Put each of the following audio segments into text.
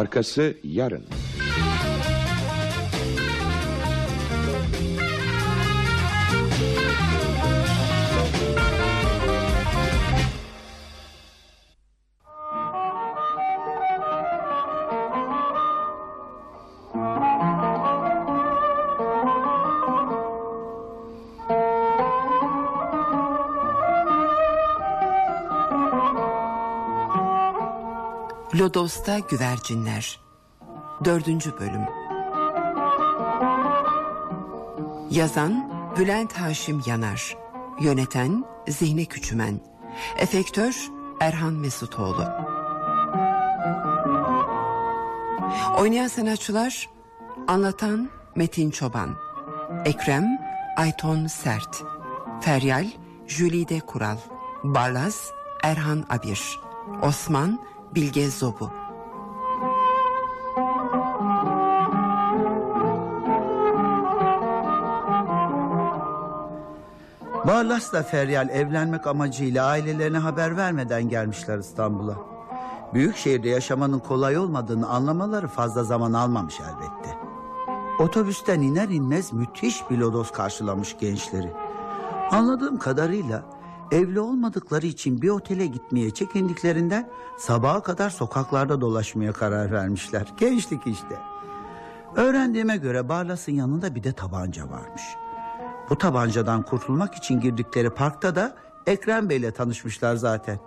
Arkası yarın. Lodos'ta Güvercinler 4. Bölüm. Yazan Bülent Haşim Yanar. Yöneten Zihni Küçümen. Efektör Erhan Mesutoğlu. Oynayan sanatçılar Anlatan Metin Çoban. Ekrem Ayton Sert. Feryal Jülide Kural. Barlaz Erhan Abir. Osman Bilge Zobu Barlas'la Feryal evlenmek amacıyla ailelerine haber vermeden gelmişler İstanbul'a. Büyük şehirde yaşamanın kolay olmadığını anlamaları fazla zaman almamış elbette. Otobüsten iner inmez müthiş bir lodos karşılamış gençleri. Anladığım kadarıyla evli olmadıkları için bir otele gitmeye çekindiklerinden sabaha kadar sokaklarda dolaşmaya karar vermişler. Gençlik işte. Öğrendiğime göre Barlas'ın yanında bir de tabanca varmış. Bu tabancadan kurtulmak için girdikleri parkta da Ekrem Bey'le tanışmışlar zaten.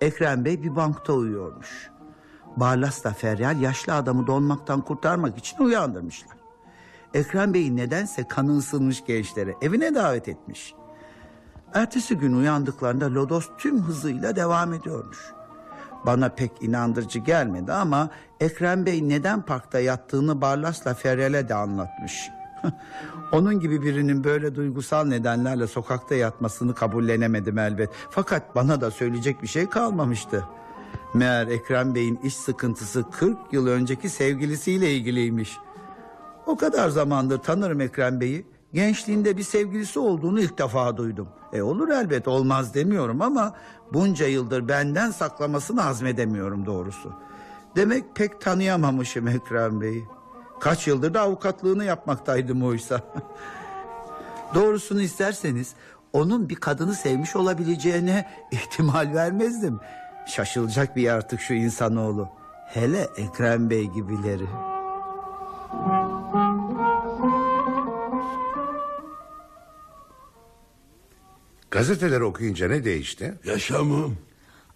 Ekrem Bey bir bankta uyuyormuş. Barlas'la Feryal yaşlı adamı donmaktan kurtarmak için uyandırmışlar. Ekrem Bey nedense kanı ısınmış gençlere evine davet etmiş. Ertesi gün uyandıklarında Lodos tüm hızıyla devam ediyormuş. Bana pek inandırıcı gelmedi ama Ekrem Bey neden parkta yattığını Barlas'la Feryal'e de anlatmış. Onun gibi birinin böyle duygusal nedenlerle sokakta yatmasını kabullenemedim elbet. Fakat bana da söyleyecek bir şey kalmamıştı. Meğer Ekrem Bey'in iş sıkıntısı 40 yıl önceki sevgilisiyle ilgiliymiş. O kadar zamandır tanırım Ekrem Bey'i. Gençliğinde bir sevgilisi olduğunu ilk defa duydum. E olur elbet olmaz demiyorum ama bunca yıldır benden saklamasını hazmedemiyorum doğrusu. Demek pek tanıyamamışım Ekrem Bey'i. Kaç yıldır da avukatlığını yapmaktaydım oysa. Doğrusunu isterseniz onun bir kadını sevmiş olabileceğine ihtimal vermezdim. Şaşılacak bir yaratık şu insanoğlu. Hele Ekrem Bey gibileri. Gazeteleri okuyunca ne değişti? Yaşamım.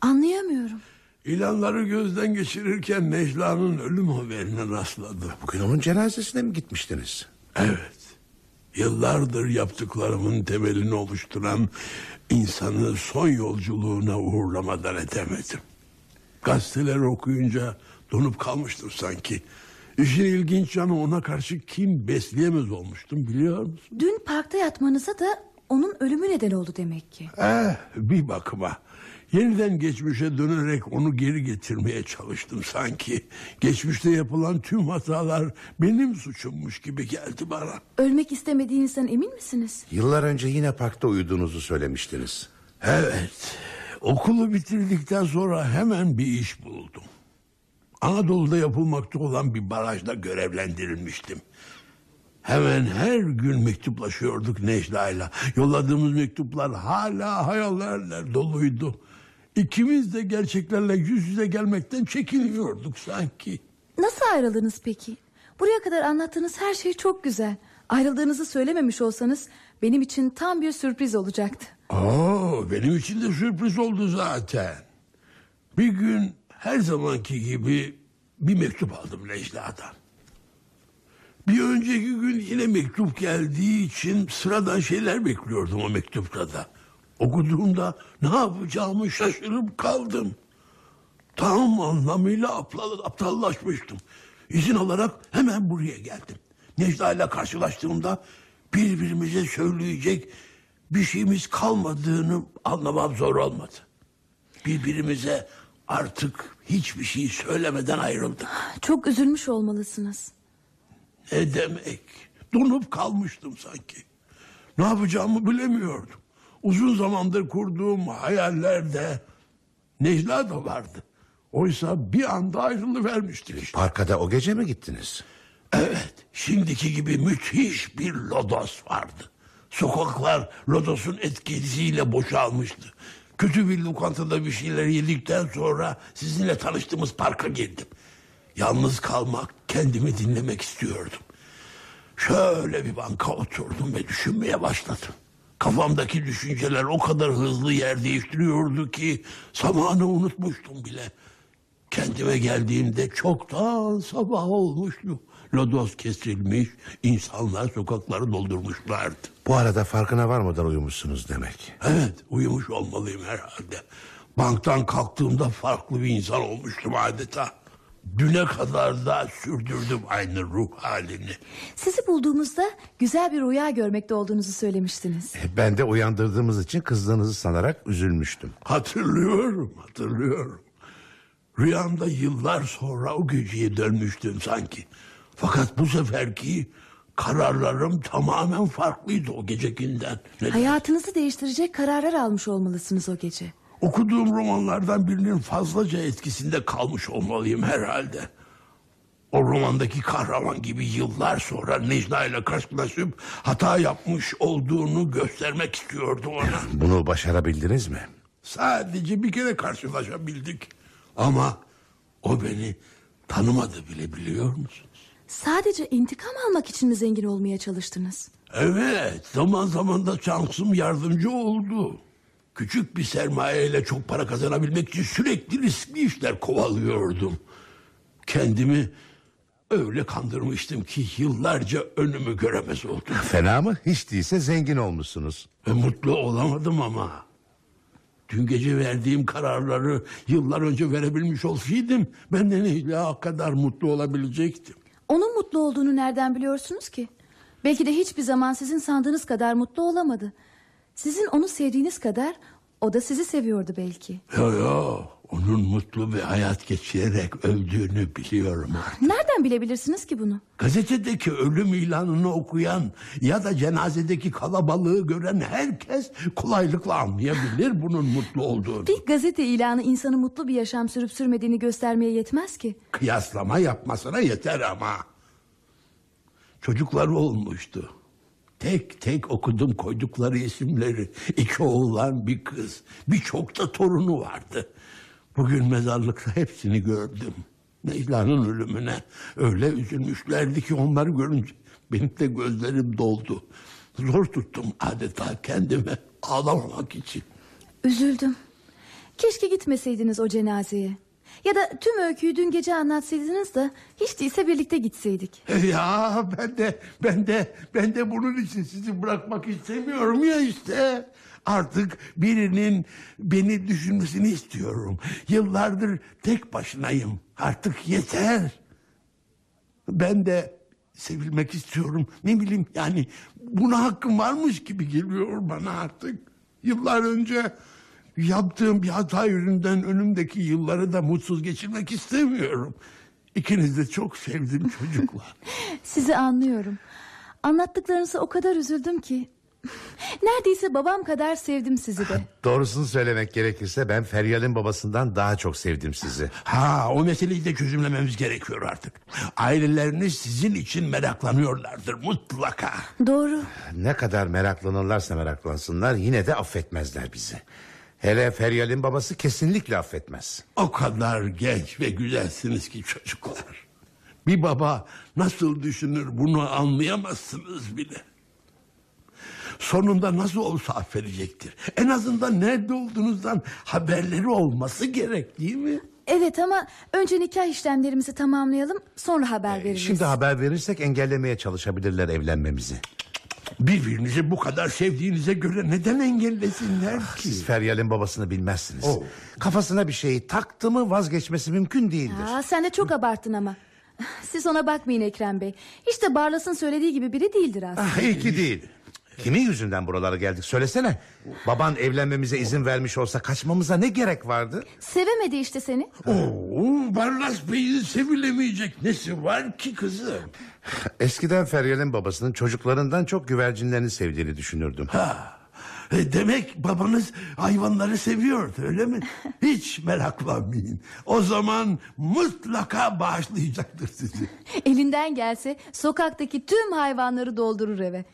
Anlayamıyorum. İlanları gözden geçirirken Necla'nın ölüm haberine rastladı. Bugün onun cenazesine mi gitmiştiniz? Evet. Yıllardır yaptıklarımın temelini oluşturan insanı son yolculuğuna uğurlamadan edemedim. Gazeteleri okuyunca donup kalmıştım sanki. İşin ilginç yanı ona karşı kim besleyemez olmuştum biliyor musun? Dün parkta yatmanıza da onun ölümü neden oldu demek ki. Eh, bir bakıma. Yeniden geçmişe dönerek onu geri getirmeye çalıştım sanki. Geçmişte yapılan tüm hatalar benim suçummuş gibi geldi bana. Ölmek istemediğinizden emin misiniz? Yıllar önce yine parkta uyuduğunuzu söylemiştiniz. Evet. Okulu bitirdikten sonra hemen bir iş buldum. Anadolu'da yapılmakta olan bir barajda görevlendirilmiştim. Hemen her gün mektuplaşıyorduk Necla'yla. Yolladığımız mektuplar hala hayallerle doluydu. İkimiz de gerçeklerle yüz yüze gelmekten çekiniyorduk sanki. Nasıl ayrıldınız peki? Buraya kadar anlattığınız her şey çok güzel. Ayrıldığınızı söylememiş olsanız benim için tam bir sürpriz olacaktı. Oo, benim için de sürpriz oldu zaten. Bir gün her zamanki gibi bir mektup aldım Necla'dan. Bir önceki gün yine mektup geldiği için sıradan şeyler bekliyordum o mektupta da. Okuduğumda ne yapacağımı şaşırıp kaldım. Tam anlamıyla aptal, aptallaşmıştım. İzin alarak hemen buraya geldim. Necla ile karşılaştığımda birbirimize söyleyecek bir şeyimiz kalmadığını anlamam zor olmadı. Birbirimize artık hiçbir şey söylemeden ayrıldık. Çok üzülmüş olmalısınız. Ne demek? Donup kalmıştım sanki. Ne yapacağımı bilemiyordum. Uzun zamandır kurduğum hayallerde Necla da vardı. Oysa bir anda ayrılıvermiştik işte. Parkada o gece mi gittiniz? Evet, şimdiki gibi müthiş bir lodos vardı. Sokaklar lodosun etkisiyle boşalmıştı. Kötü bir lokantada bir şeyler yedikten sonra sizinle tanıştığımız parka girdim. Yalnız kalmak, kendimi dinlemek istiyordum. Şöyle bir banka oturdum ve düşünmeye başladım. Kafamdaki düşünceler o kadar hızlı yer değiştiriyordu ki zamanı unutmuştum bile. Kendime geldiğimde çoktan sabah olmuştu. Lodos kesilmiş, insanlar sokakları doldurmuşlardı. Bu arada farkına varmadan uyumuşsunuz demek. Evet, uyumuş olmalıyım herhalde. Banktan kalktığımda farklı bir insan olmuştum adeta. Düne kadar da sürdürdüm aynı ruh halini. Sizi bulduğumuzda güzel bir rüya görmekte olduğunuzu söylemiştiniz. Ben de uyandırdığımız için kızdığınızı sanarak üzülmüştüm. Hatırlıyorum, hatırlıyorum. Rüyamda yıllar sonra o geceye dönmüştüm sanki. Fakat bu seferki kararlarım tamamen farklıydı o gecekinden. Neden? Hayatınızı değiştirecek kararlar almış olmalısınız o gece. Okuduğum romanlardan birinin fazlaca etkisinde kalmış olmalıyım herhalde. O romandaki kahraman gibi yıllar sonra Necla ile karşılaşıp hata yapmış olduğunu göstermek istiyordu ona. Bunu başarabildiniz mi? Sadece bir kere karşılaşabildik. Ama o beni tanımadı bile biliyor musunuz? Sadece intikam almak için mi zengin olmaya çalıştınız? Evet, zaman zaman da şansım yardımcı oldu. Küçük bir sermayeyle çok para kazanabilmek için sürekli riskli işler kovalıyordum. Kendimi öyle kandırmıştım ki yıllarca önümü göremez oldum. Fena mı? Hiç değilse zengin olmuşsunuz. Ve mutlu olamadım ama. Dün gece verdiğim kararları yıllar önce verebilmiş olsaydım... ...ben de Necla kadar mutlu olabilecektim. Onun mutlu olduğunu nereden biliyorsunuz ki? Belki de hiçbir zaman sizin sandığınız kadar mutlu olamadı. Sizin onu sevdiğiniz kadar o da sizi seviyordu belki. Yo yo, onun mutlu bir hayat geçirerek öldüğünü biliyorum artık. Nereden bilebilirsiniz ki bunu? Gazetedeki ölüm ilanını okuyan ya da cenazedeki kalabalığı gören herkes kolaylıkla anlayabilir bunun mutlu olduğunu. Bir gazete ilanı insanı mutlu bir yaşam sürüp sürmediğini göstermeye yetmez ki. Kıyaslama yapmasına yeter ama. Çocukları olmuştu. Tek tek okudum koydukları isimleri. İki oğlan bir kız. Birçok da torunu vardı. Bugün mezarlıkta hepsini gördüm. Necla'nın ölümüne öyle üzülmüşlerdi ki onları görünce benim de gözlerim doldu. Zor tuttum adeta kendime ağlamamak için. Üzüldüm. Keşke gitmeseydiniz o cenazeye. Ya da tüm öyküyü dün gece anlatsaydınız da hiç değilse birlikte gitseydik. Ya ben de ben de ben de bunun için sizi bırakmak istemiyorum ya işte. Artık birinin beni düşünmesini istiyorum. Yıllardır tek başınayım. Artık yeter. Ben de sevilmek istiyorum. Ne bileyim yani buna hakkım varmış gibi geliyor bana artık. Yıllar önce yaptığım bir hata yüzünden önümdeki yılları da mutsuz geçirmek istemiyorum. İkiniz de çok sevdim çocuklar. Sizi anlıyorum. Anlattıklarınıza o kadar üzüldüm ki. Neredeyse babam kadar sevdim sizi de. Doğrusunu söylemek gerekirse ben Feryal'in babasından daha çok sevdim sizi. Ha o meseleyi de çözümlememiz gerekiyor artık. Aileleriniz sizin için meraklanıyorlardır mutlaka. Doğru. Ne kadar meraklanırlarsa meraklansınlar yine de affetmezler bizi. Hele Feryal'in babası kesinlikle affetmez. O kadar genç ve güzelsiniz ki çocuklar. Bir baba nasıl düşünür bunu anlayamazsınız bile. Sonunda nasıl olsa affedecektir. En azından nerede olduğunuzdan haberleri olması gerek değil mi? Evet ama önce nikah işlemlerimizi tamamlayalım sonra haber veririz. Şimdi haber verirsek engellemeye çalışabilirler evlenmemizi. Birbirinizi bu kadar sevdiğinize göre neden engellesinler ki? Siz Feryal'in babasını bilmezsiniz. Oh. Kafasına bir şeyi taktı mı vazgeçmesi mümkün değildir. Aa, sen de çok abarttın ama. Siz ona bakmayın Ekrem Bey. Hiç de Barlas'ın söylediği gibi biri değildir aslında. Ah, iyi ki değil. Kimin yüzünden buralara geldik söylesene. Baban evlenmemize izin vermiş olsa kaçmamıza ne gerek vardı? Sevemedi işte seni. Oo, Barlas Bey'in sevilemeyecek nesi var ki kızım? Eskiden Feryal'in babasının çocuklarından çok güvercinlerini sevdiğini düşünürdüm. Ha, E, Demek babanız hayvanları seviyordu öyle mi? Hiç meraklanmayın. O zaman mutlaka bağışlayacaktır sizi. Elinden gelse sokaktaki tüm hayvanları doldurur eve.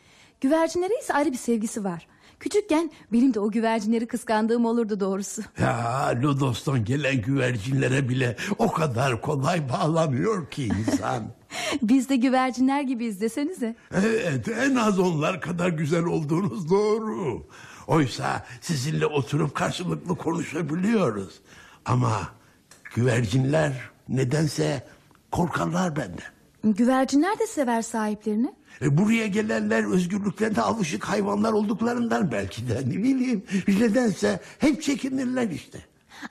Güvercinlere ise ayrı bir sevgisi var. Küçükken benim de o güvercinleri kıskandığım olurdu doğrusu. Ya Lodos'tan gelen güvercinlere bile o kadar kolay bağlanıyor ki insan. Biz de güvercinler gibiyiz desenize. Evet en az onlar kadar güzel olduğunuz doğru. Oysa sizinle oturup karşılıklı konuşabiliyoruz. Ama güvercinler nedense korkarlar benden. Güvercinler de sever sahiplerini. E, buraya gelenler özgürlüklerine alışık hayvanlar olduklarından belki de ne bileyim. Nedense hep çekinirler işte.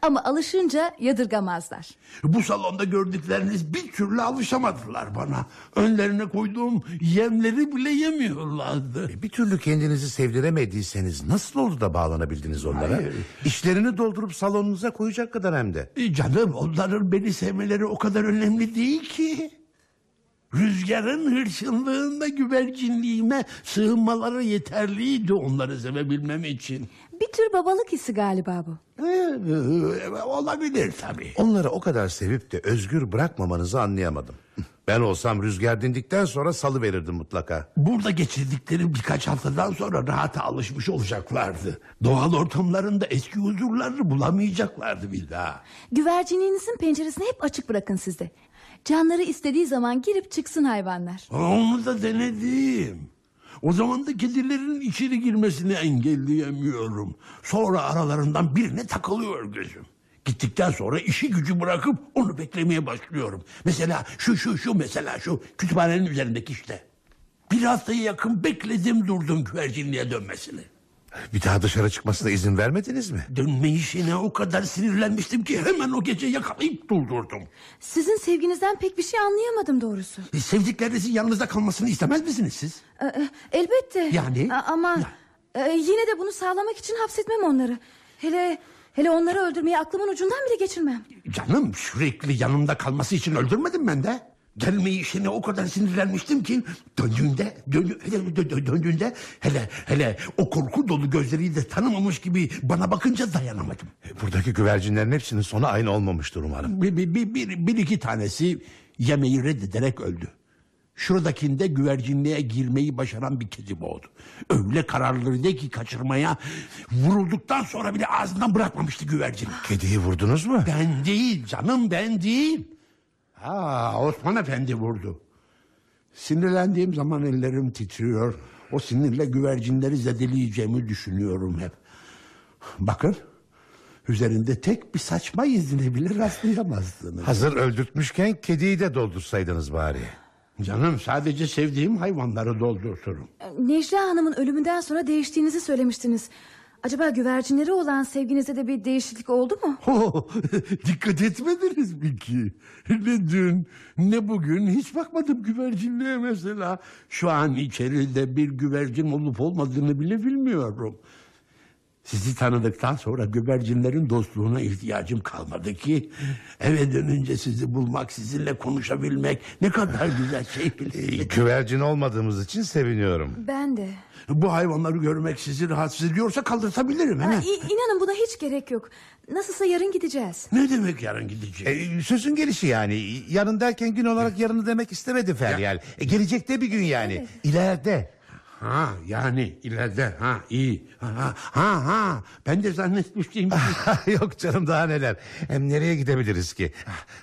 Ama alışınca yadırgamazlar. Bu salonda gördükleriniz bir türlü alışamadılar bana. Önlerine koyduğum yemleri bile yemiyorlardı. E, Bir türlü kendinizi sevdiremediyseniz nasıl oldu da bağlanabildiniz onlara? Hayır. İşlerini doldurup salonunuza koyacak kadar hem de. E, Canım onların beni sevmeleri o kadar önemli değil ki. Rüzgarın hırçınlığında güvercinliğime sığınmaları yeterliydi onları sevebilmem için. Bir tür babalık hissi galiba bu. Ee, olabilir tabii. Onları o kadar sevip de özgür bırakmamanızı anlayamadım. Ben olsam rüzgar dindikten sonra salı verirdim mutlaka. Burada geçirdikleri birkaç haftadan sonra rahata alışmış olacaklardı. Doğal ortamlarında eski huzurlarını bulamayacaklardı bir daha. Güvercinliğinizin penceresini hep açık bırakın sizde. Canları istediği zaman girip çıksın hayvanlar. Onu da denedim. O zaman da kedilerin içeri girmesini engelleyemiyorum. Sonra aralarından birine takılıyor gözüm. Gittikten sonra işi gücü bırakıp onu beklemeye başlıyorum. Mesela şu şu şu mesela şu kütüphanenin üzerindeki işte. Bir haftaya yakın bekledim durdum güvercinliğe dönmesini. Bir daha dışarı çıkmasına izin vermediniz mi? Dönme işine o kadar sinirlenmiştim ki hemen o gece yakalayıp durdurdum. Sizin sevginizden pek bir şey anlayamadım doğrusu. E, Sevdiklerinizin yanınızda kalmasını istemez misiniz siz? Ee, e, elbette. Yani? A- ama e, yine de bunu sağlamak için hapsetmem onları. Hele hele onları öldürmeyi aklımın ucundan bile geçirmem. Canım sürekli yanımda kalması için öldürmedim ben de. Gelme işine o kadar sinirlenmiştim ki döndüğünde dön, hele dö- dö- döndüğünde hele hele o korku dolu gözleriyle de tanımamış gibi bana bakınca dayanamadım. Buradaki güvercinlerin hepsinin sonu aynı olmamıştır umarım. Bir, bir, bir, bir, bir iki tanesi yemeği reddederek öldü. Şuradakinde güvercinliğe girmeyi başaran bir kedi boğdu. Öyle kararlıydı ki kaçırmaya vurulduktan sonra bile ağzından bırakmamıştı güvercini. Kediyi vurdunuz mu? Ben değil canım ben değil. Ha Osman Efendi vurdu. Sinirlendiğim zaman ellerim titriyor. O sinirle güvercinleri zedeleyeceğimi düşünüyorum hep. Bakın üzerinde tek bir saçma izine bile rastlayamazsınız. Hazır öldürtmüşken kediyi de doldursaydınız bari. Canım sadece sevdiğim hayvanları doldurturum. Necla Hanım'ın ölümünden sonra değiştiğinizi söylemiştiniz. Acaba güvercinleri olan sevginizde de bir değişiklik oldu mu? Oh, dikkat etmediniz mi ki? Ne dün ne bugün hiç bakmadım güvercinliğe mesela. Şu an içeride bir güvercin olup olmadığını bile bilmiyorum. Sizi tanıdıktan sonra güvercinlerin dostluğuna ihtiyacım kalmadı ki... ...eve dönünce sizi bulmak, sizinle konuşabilmek ne kadar güzel şey. Güvercin olmadığımız için seviniyorum. Ben de. Bu hayvanları görmek sizi rahatsız ediyorsa kaldırtabilirim. Ha, hemen. i- inanın buna hiç gerek yok. Nasılsa yarın gideceğiz. Ne demek yarın gideceğiz? E, sözün gelişi yani. Yarın derken gün olarak yarını demek istemedi Feryal. E, gelecekte bir gün yani. İleride. Ha yani ileride ha iyi ha ha ha ben de zannetmiştim ki Yok canım daha neler. Hem nereye gidebiliriz ki?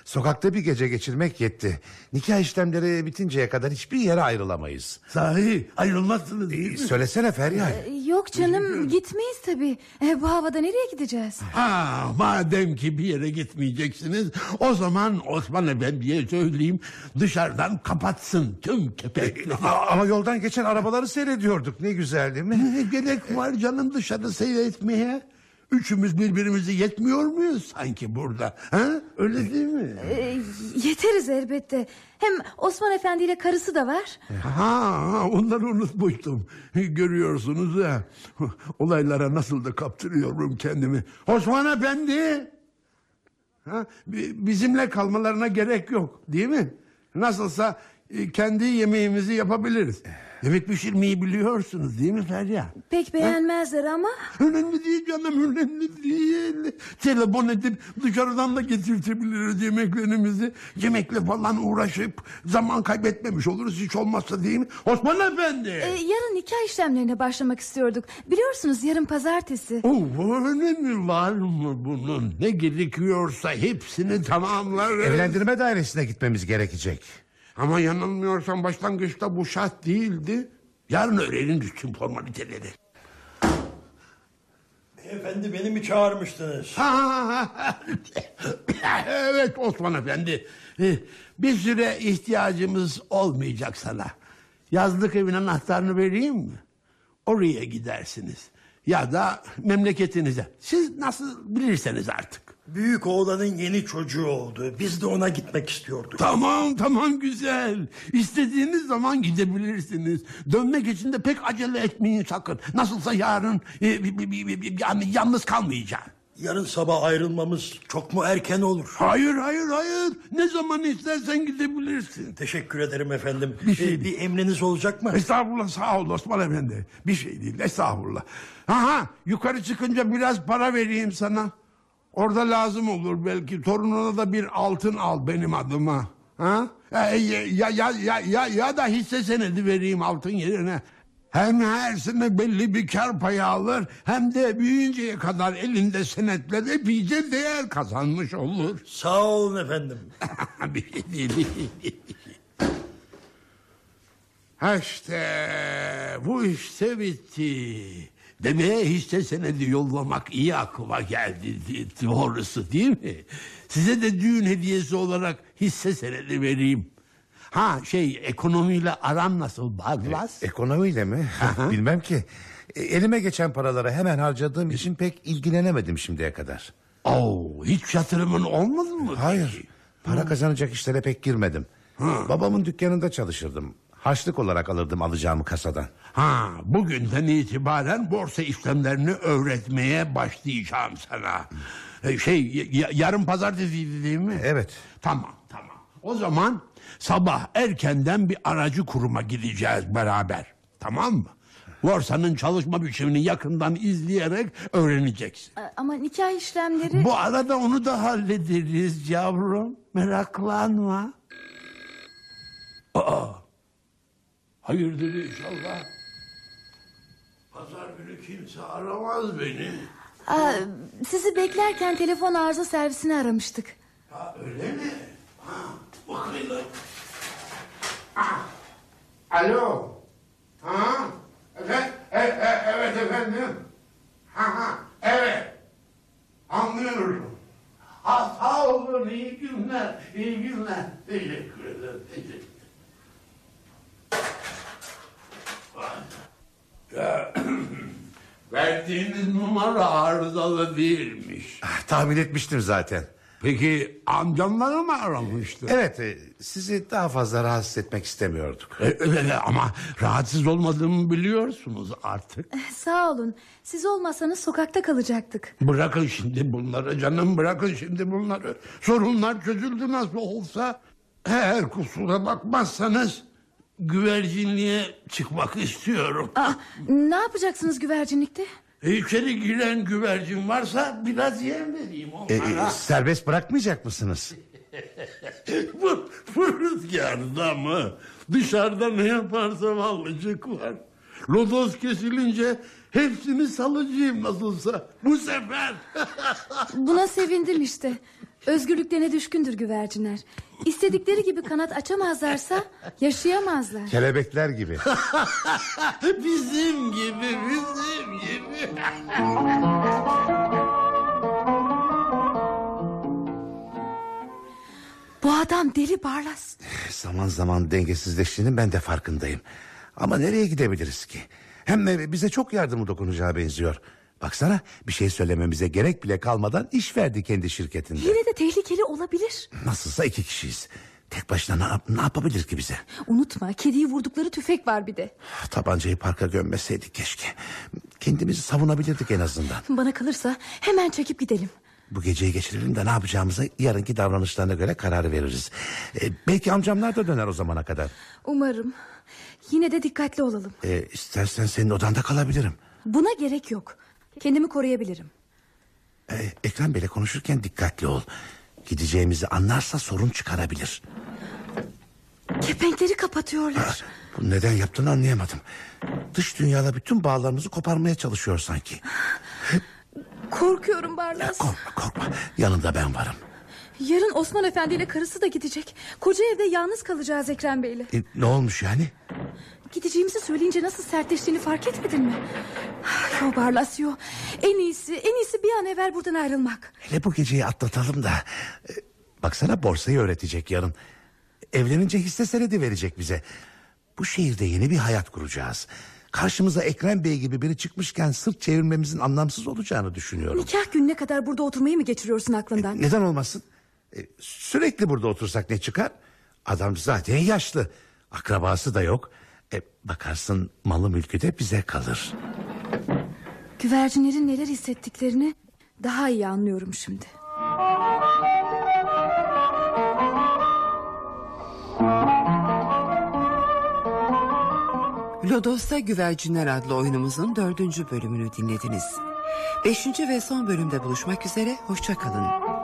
Sokakta bir gece geçirmek yetti. Nikah işlemleri bitinceye kadar hiçbir yere ayrılamayız. sahi ayrılmazsınız değil E, mi? söylesene Feryal. Ee, Yok canım gitmeyiz tabii. Ee, bu havada nereye gideceğiz? Ha madem ki bir yere gitmeyeceksiniz o zaman Osman Efendi'ye söyleyeyim dışarıdan kapatsın tüm kepekleri. A- Ama yoldan geçen arabaları seyrediyorduk. Ne güzel değil mi? Ne gerek var canım dışarı seyretmeye? Üçümüz birbirimizi yetmiyor muyuz sanki burada? Ha? Öyle değil mi? Ee, yeteriz elbette. Hem Osman Efendi ile karısı da var. Ha, onları unutmuştum. Görüyorsunuz ya. Olaylara nasıl da kaptırıyorum kendimi. Osman Efendi. Ha, bi- bizimle kalmalarına gerek yok değil mi? Nasılsa e, kendi yemeğimizi yapabiliriz. Yemek pişirmeyi biliyorsunuz değil mi Feryal? Pek beğenmezler ama Önemli değil canım önemli değil. Telefon edip dışarıdan da getirtebiliriz yemeklerimizi. Yemekle falan uğraşıp zaman kaybetmemiş oluruz hiç olmazsa değil mi? Osman Efendi. e, yarın nikah işlemlerine başlamak istiyorduk. Biliyorsunuz yarın pazartesi. Oo, önemi var mı bunun? Ne gerekiyorsa hepsini tamamlarız. Evlendirme dairesine gitmemiz gerekecek. Ama yanılmıyorsam başlangıçta bu şart değildi. Yarın öğrenin bütün formaliteleri. Efendi beni mi çağırmıştınız? evet Osman Efendi. Ee, Bir süre ihtiyacımız olmayacak sana. Yazlık evin anahtarını vereyim mi? Oraya gidersiniz. Ya da memleketinize. Siz nasıl bilirseniz artık. Büyük oğlanın yeni çocuğu oldu. Biz de ona gitmek istiyorduk. Tamam tamam güzel. İstediğiniz zaman gidebilirsiniz. Dönmek için de pek acele etmeyin sakın. Nasılsa yarın e, bi- bi- bi- bi- yani yalnız kalmayacağım. Yarın sabah ayrılmamız çok mu erken olur? Hayır hayır hayır. Ne zaman istersen gidebilirsin. Teşekkür ederim efendim. Bir şey Ee, bir emriniz olacak mı? Estağfurullah sağ ol Osman Efendi. Bir şey değil estağfurullah. Aha yukarı çıkınca biraz para vereyim sana. Orada lazım olur belki. Torununa da bir altın al benim adıma. Ha? Ya, ya, ya, ya, ya, ya da hisse senedi vereyim altın yerine. Hem her sene belli bir kar payı alır hem de büyüyünceye kadar elinde senetler epeyce değer kazanmış olur. Sağ olun efendim. Şey değil. Ha işte bu işte bitti. Demeye hisse senedi yollamak iyi aklıma geldi doğrusu değil mi? Size de düğün hediyesi olarak hisse senedi vereyim. Ha şey ekonomiyle aram nasıl Baglas? Ekonomiyle mi? Bilmem ki. E, Elime geçen paraları hemen harcadığım için pek ilgilenemedim şimdiye kadar. Oo, hiç yatırımın olmadı mı? Hayır. peki? Para kazanacak işlere pek girmedim. Babamın dükkanında çalışırdım. Harçlık olarak alırdım alacağımı kasadan. Ha, bugünden itibaren borsa işlemlerini öğretmeye başlayacağım sana. Ee, Şey, ya- yarın pazartesiydi değil mi? Evet. Tamam, tamam. O zaman sabah erkenden bir aracı kuruma gideceğiz beraber. Tamam mı? Borsanın çalışma biçimini yakından izleyerek öğreneceksin. E, Ama nikah işlemleri... Bu arada onu da hallederiz yavrum. Meraklanma. Aa. Hayırdır inşallah. Pazar günü kimse aramaz beni. Aa, sizi beklerken telefon arıza servisini aramıştık. Ha öyle mi? Ha, bakayım. Ah, Alo. Ha? Efendim? E, e, evet efendim. Ha ha. Evet. Anlıyorum. Ha, sağ olun. iyi günler. iyi günler. Teşekkür ederim. Teşekkür Ya, Verdiğiniz numara arızalı değilmiş. Ah, Tahmin etmiştim zaten. Peki amcamları mı aramıştı? Evet e, sizi daha fazla rahatsız etmek istemiyorduk. E, e, ama rahatsız olmadığımı biliyorsunuz artık. Sağ olun. Siz olmasanız sokakta kalacaktık. Bırakın şimdi bunları canım bırakın şimdi bunları. Sorunlar çözüldü nasıl olsa. Eğer kusura bakmazsanız güvercinliğe çıkmak istiyorum. Aa, ne yapacaksınız güvercinlikte? E, İçeri giren güvercin varsa biraz yem vereyim E, e, onlara. serbest bırakmayacak mısınız? Bu, bu rüzgarda mı? Dışarıda ne yaparsa vallıcık var. Lodos kesilince hepsini salıcıyım nasılsa. Bu sefer. Buna sevindim işte. Özgürlüklerine düşkündür güvercinler. İstedikleri gibi kanat açamazlarsa yaşayamazlar. Kelebekler gibi. bizim gibi, bizim gibi. Bu adam deli Barlas. zaman zaman dengesizleştiğinin ben de farkındayım. Ama nereye gidebiliriz ki? Hem de bize çok yardımı dokunacağı benziyor. Baksana bir şey söylememize gerek bile kalmadan iş verdi kendi şirketinde. Yine de tehlikeli olabilir. Nasılsa iki kişiyiz. Tek başına ne, yap- ne yapabilir ki bize? Unutma kediyi vurdukları tüfek var bir de. Tabancayı parka gömmeseydik keşke. Kendimizi savunabilirdik en azından. Bana kalırsa hemen çekip gidelim. Bu geceyi geçirelim de ne yapacağımıza yarınki davranışlarına göre karar veririz. E, belki amcamlar da döner o zamana kadar. Umarım. Yine de dikkatli olalım. E, istersen senin odanda kalabilirim. Buna gerek yok. Kendimi koruyabilirim. E, Ekrem Bey'le konuşurken dikkatli ol. Gideceğimizi anlarsa sorun çıkarabilir. Kepenkleri kapatıyorlar. Bu neden yaptığını anlayamadım. Dış dünyayla bütün bağlarımızı koparmaya çalışıyor sanki. Korkuyorum Barlas. Korkma korkma yanında ben varım. Yarın Osman Efendi ile karısı da gidecek. Koca evde yalnız kalacağız Ekrem Bey'le. E, ne olmuş yani? Gideceğimizi söyleyince nasıl sertleştiğini fark etmedin mi? Yo Barlas yo. En iyisi, en iyisi bir an evvel buradan ayrılmak. Hele bu geceyi atlatalım da. E, baksana borsayı öğretecek yarın. Evlenince hisse senedi verecek bize. Bu şehirde yeni bir hayat kuracağız. Karşımıza Ekrem Bey gibi biri çıkmışken sırt çevirmemizin anlamsız olacağını düşünüyorum. Nikah gününe kadar burada oturmayı mı geçiriyorsun aklından? Neden olmasın? E, sürekli burada otursak ne çıkar? Adam zaten yaşlı. Akrabası da yok. E, bakarsın malı mülkü de bize kalır. Güvercinlerin neler hissettiklerini daha iyi anlıyorum şimdi. Lodos'ta Güvercinler adlı oyunumuzun dördüncü bölümünü dinlediniz. Beşinci ve son bölümde buluşmak üzere, hoşça kalın.